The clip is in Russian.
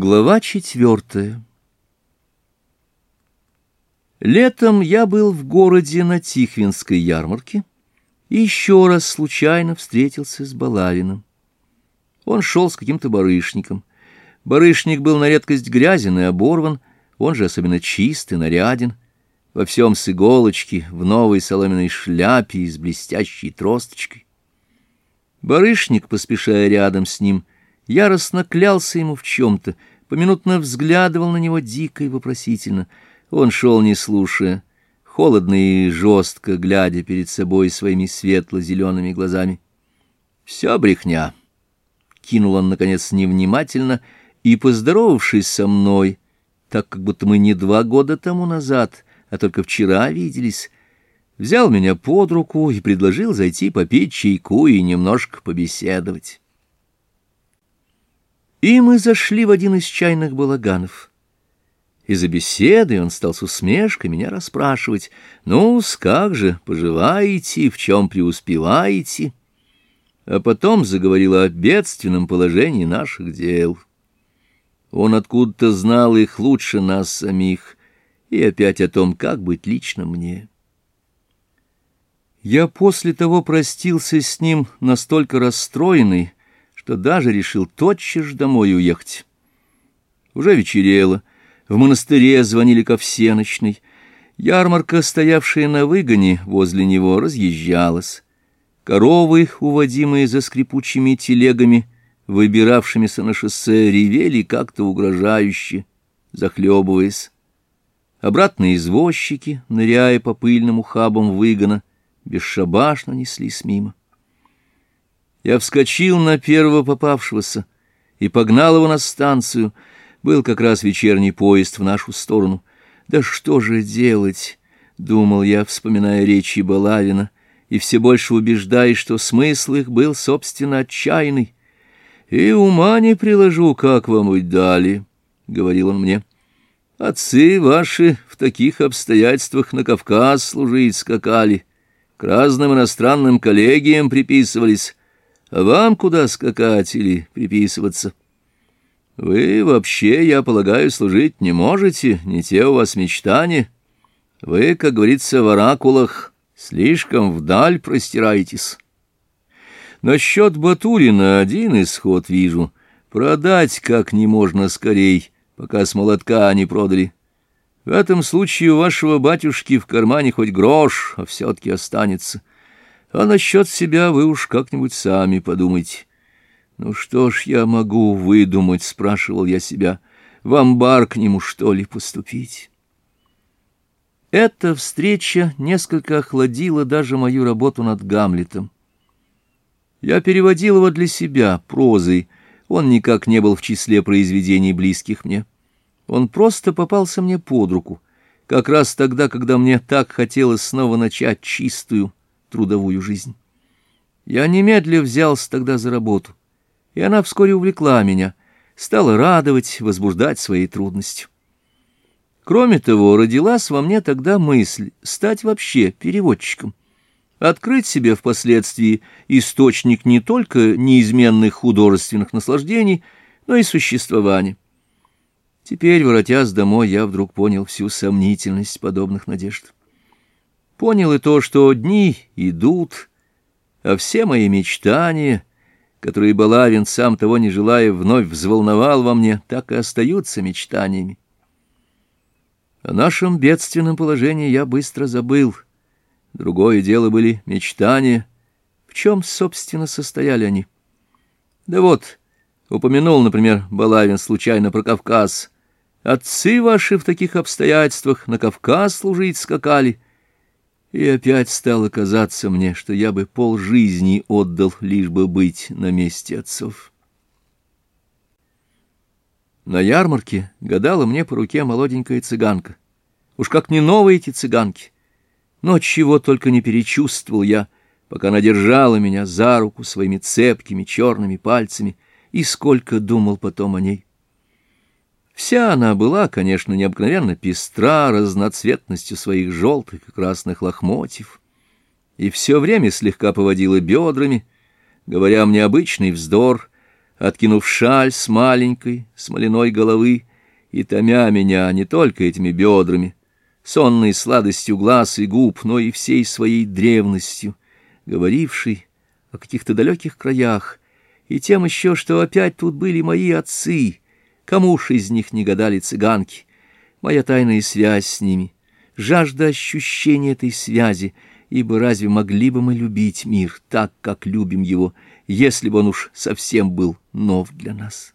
Глава четвертая Летом я был в городе на Тихвинской ярмарке и еще раз случайно встретился с Балавиным. Он шел с каким-то барышником. Барышник был на редкость грязен и оборван, он же особенно чист и наряден, во всем с иголочки, в новой соломенной шляпе и с блестящей тросточкой. Барышник, поспешая рядом с ним, — яростно клялся ему в чем-то, поминутно взглядывал на него дико и вопросительно. Он шел, не слушая, холодно и жестко, глядя перед собой своими светло-зелеными глазами. «Все брехня!» — кинул он, наконец, невнимательно и, поздоровавшись со мной, так как будто мы не два года тому назад, а только вчера виделись, взял меня под руку и предложил зайти попить чайку и немножко побеседовать. И мы зашли в один из чайных балаганов. Из-за беседы он стал с усмешкой меня расспрашивать. ну как же, поживаете, в чем преуспеваете?» А потом заговорил о бедственном положении наших дел. Он откуда-то знал их лучше нас самих, и опять о том, как быть лично мне. Я после того простился с ним настолько расстроенный, что даже решил тотчас же домой уехать. Уже вечерело, в монастыре звонили ко всеночной. Ярмарка, стоявшая на выгоне возле него, разъезжалась. Коровы, уводимые за скрипучими телегами, выбиравшимися на шоссе, ревели как-то угрожающе, захлебываясь. Обратные извозчики, ныряя по пыльным ухабам выгона, бесшабашно неслись мимо. Я вскочил на первого попавшегося и погнал его на станцию. Был как раз вечерний поезд в нашу сторону. «Да что же делать?» — думал я, вспоминая речи Балавина, и все больше убеждаясь, что смысл их был, собственно, отчаянный. «И ума не приложу, как вам удали», — говорил он мне. «Отцы ваши в таких обстоятельствах на Кавказ служить скакали, к разным иностранным коллегиям приписывались». А вам куда скакать или приписываться? Вы вообще, я полагаю, служить не можете, не те у вас мечтания. Вы, как говорится в оракулах, слишком вдаль простираетесь. Насчет Батурина один исход вижу. Продать как не можно скорей, пока с молотка не продали. В этом случае у вашего батюшки в кармане хоть грош, а все-таки останется». А насчет себя вы уж как-нибудь сами подумайте. Ну что ж я могу выдумать, спрашивал я себя, в амбар к нему что ли поступить? Эта встреча несколько охладила даже мою работу над Гамлетом. Я переводил его для себя прозой, он никак не был в числе произведений близких мне. Он просто попался мне под руку, как раз тогда, когда мне так хотелось снова начать чистую, трудовую жизнь. Я немедленно взялся тогда за работу, и она вскоре увлекла меня, стала радовать, возбуждать свои трудности. Кроме того, родилась во мне тогда мысль стать вообще переводчиком, открыть себе впоследствии источник не только неизменных художественных наслаждений, но и существования. Теперь, воротясь домой, я вдруг понял всю сомнительность подобных надежд. Понял и то, что дни идут, а все мои мечтания, которые Балавин, сам того не желая, вновь взволновал во мне, так и остаются мечтаниями. О нашем бедственном положении я быстро забыл. Другое дело были мечтания. В чем, собственно, состояли они? Да вот, упомянул, например, Балавин случайно про Кавказ. Отцы ваши в таких обстоятельствах на Кавказ служить скакали — и опять стало казаться мне, что я бы полжизни отдал, лишь бы быть на месте отцов. На ярмарке гадала мне по руке молоденькая цыганка. Уж как не новые эти цыганки. Но чего только не перечувствовал я, пока она держала меня за руку своими цепкими черными пальцами, и сколько думал потом о ней. Вся она была, конечно, необыкновенно пестра разноцветностью своих желтых и красных лохмотьев, и все время слегка поводила бедрами, говоря мне обычный вздор, откинув шаль с маленькой смоляной головы и томя меня не только этими бедрами, сонной сладостью глаз и губ, но и всей своей древностью, говорившей о каких-то далеких краях, и тем еще, что опять тут были мои отцы — Кому уж из них не гадали цыганки? Моя тайная связь с ними, жажда ощущения этой связи, ибо разве могли бы мы любить мир так, как любим его, если бы он уж совсем был нов для нас?»